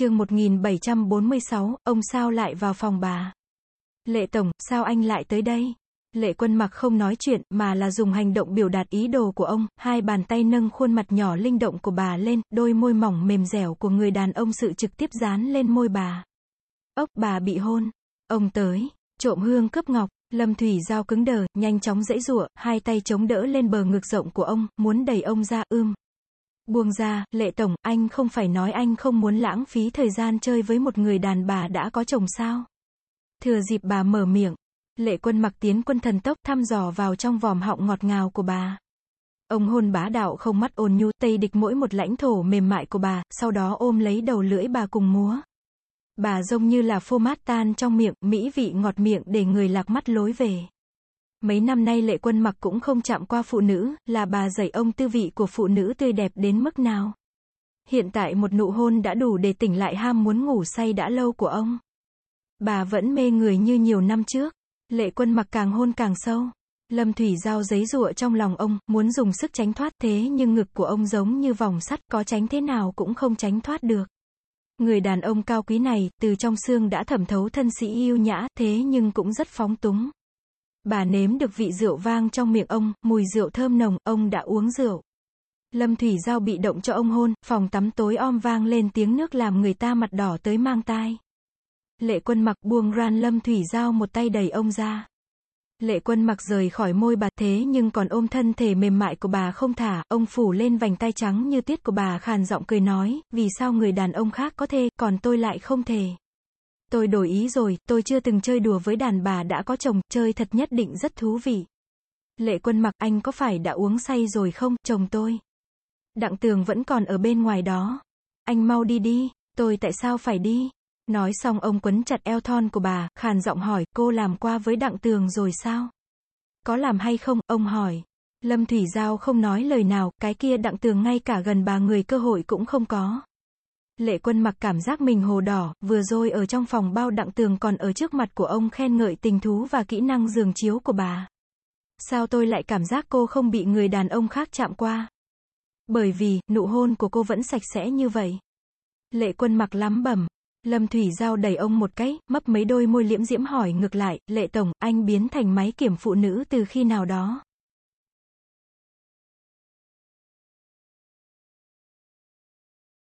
chương 1746, ông sao lại vào phòng bà? Lệ Tổng, sao anh lại tới đây? Lệ quân mặc không nói chuyện, mà là dùng hành động biểu đạt ý đồ của ông, hai bàn tay nâng khuôn mặt nhỏ linh động của bà lên, đôi môi mỏng mềm dẻo của người đàn ông sự trực tiếp dán lên môi bà. Ốc bà bị hôn. Ông tới, trộm hương cướp ngọc, Lâm Thủy Giao cứng đờ, nhanh chóng dãy rụa, hai tay chống đỡ lên bờ ngực rộng của ông, muốn đẩy ông ra, ưm. Buông ra, lệ tổng, anh không phải nói anh không muốn lãng phí thời gian chơi với một người đàn bà đã có chồng sao? Thừa dịp bà mở miệng, lệ quân mặc tiến quân thần tốc thăm dò vào trong vòm họng ngọt ngào của bà. Ông hôn bá đạo không mắt ôn nhu, tây địch mỗi một lãnh thổ mềm mại của bà, sau đó ôm lấy đầu lưỡi bà cùng múa. Bà giống như là phô mát tan trong miệng, mỹ vị ngọt miệng để người lạc mắt lối về. Mấy năm nay lệ quân mặc cũng không chạm qua phụ nữ, là bà dạy ông tư vị của phụ nữ tươi đẹp đến mức nào. Hiện tại một nụ hôn đã đủ để tỉnh lại ham muốn ngủ say đã lâu của ông. Bà vẫn mê người như nhiều năm trước. Lệ quân mặc càng hôn càng sâu. Lâm Thủy Giao giấy rụa trong lòng ông, muốn dùng sức tránh thoát thế nhưng ngực của ông giống như vòng sắt có tránh thế nào cũng không tránh thoát được. Người đàn ông cao quý này, từ trong xương đã thẩm thấu thân sĩ yêu nhã, thế nhưng cũng rất phóng túng. Bà nếm được vị rượu vang trong miệng ông, mùi rượu thơm nồng, ông đã uống rượu. Lâm Thủy Giao bị động cho ông hôn, phòng tắm tối om vang lên tiếng nước làm người ta mặt đỏ tới mang tai. Lệ quân mặc buông ran Lâm Thủy Giao một tay đẩy ông ra. Lệ quân mặc rời khỏi môi bà thế nhưng còn ôm thân thể mềm mại của bà không thả, ông phủ lên vành tay trắng như tuyết của bà khàn giọng cười nói, vì sao người đàn ông khác có thể, còn tôi lại không thể. Tôi đổi ý rồi, tôi chưa từng chơi đùa với đàn bà đã có chồng, chơi thật nhất định rất thú vị. Lệ quân mặc anh có phải đã uống say rồi không, chồng tôi. Đặng tường vẫn còn ở bên ngoài đó. Anh mau đi đi, tôi tại sao phải đi? Nói xong ông quấn chặt eo thon của bà, khàn giọng hỏi, cô làm qua với đặng tường rồi sao? Có làm hay không, ông hỏi. Lâm Thủy Giao không nói lời nào, cái kia đặng tường ngay cả gần bà người cơ hội cũng không có. Lệ quân mặc cảm giác mình hồ đỏ, vừa rồi ở trong phòng bao đặng tường còn ở trước mặt của ông khen ngợi tình thú và kỹ năng giường chiếu của bà. Sao tôi lại cảm giác cô không bị người đàn ông khác chạm qua? Bởi vì, nụ hôn của cô vẫn sạch sẽ như vậy. Lệ quân mặc lắm bẩm. Lâm Thủy Giao đẩy ông một cái, mấp mấy đôi môi liễm diễm hỏi ngược lại, lệ tổng, anh biến thành máy kiểm phụ nữ từ khi nào đó?